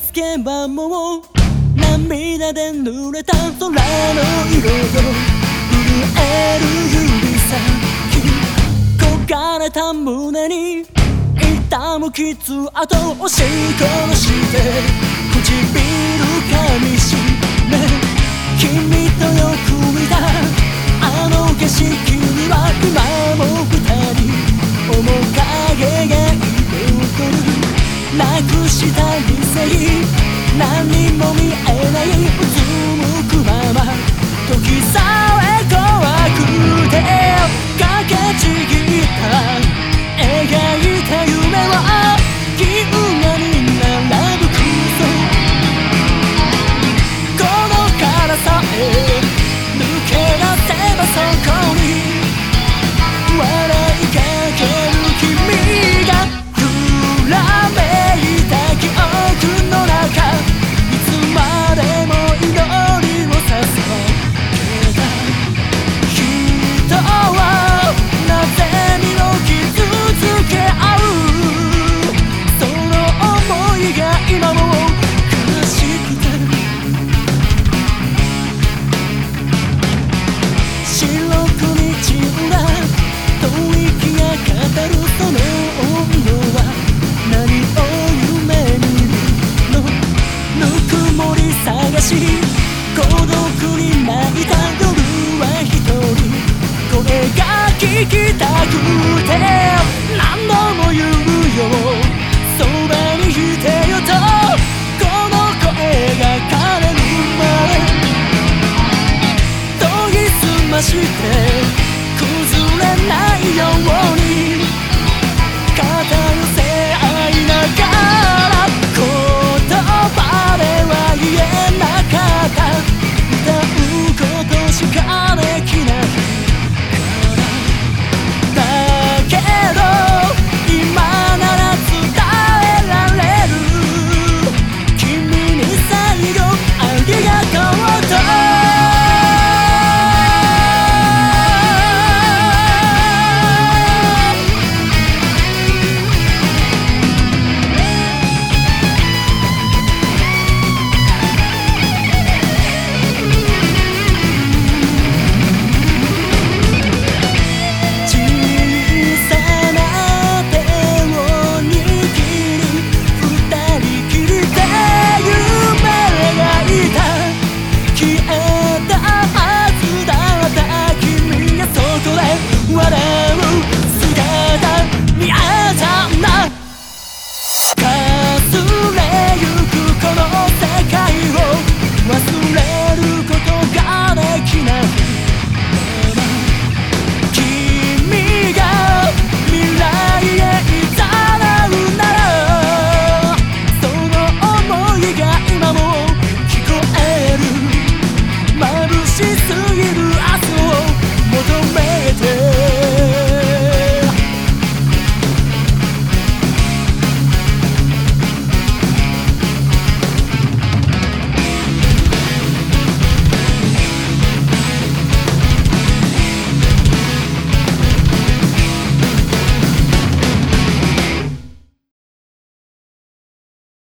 つけばもう涙で濡れた空の色よ震える指先焦がれた胸に痛む傷跡を押し殺して唇か探し。孤独に泣いた夜は一人。声が聞きたくて。